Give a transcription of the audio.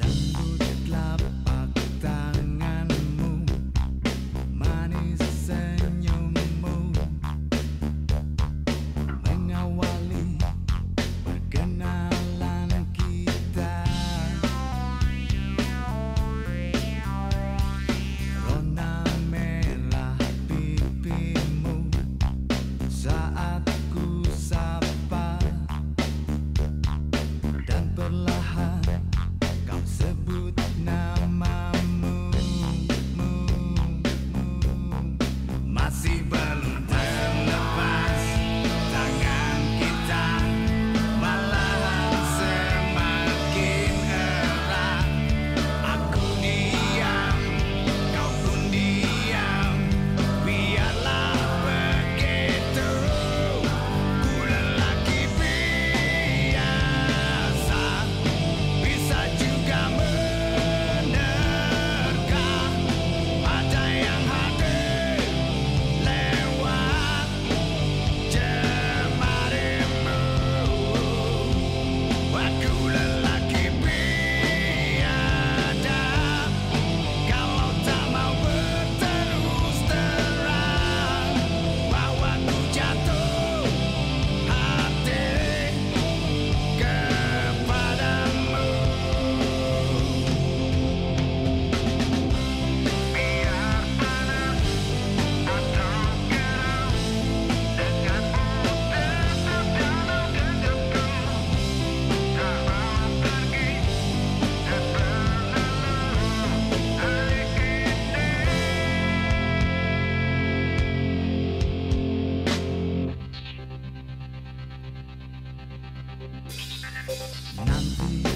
Nanti ku 难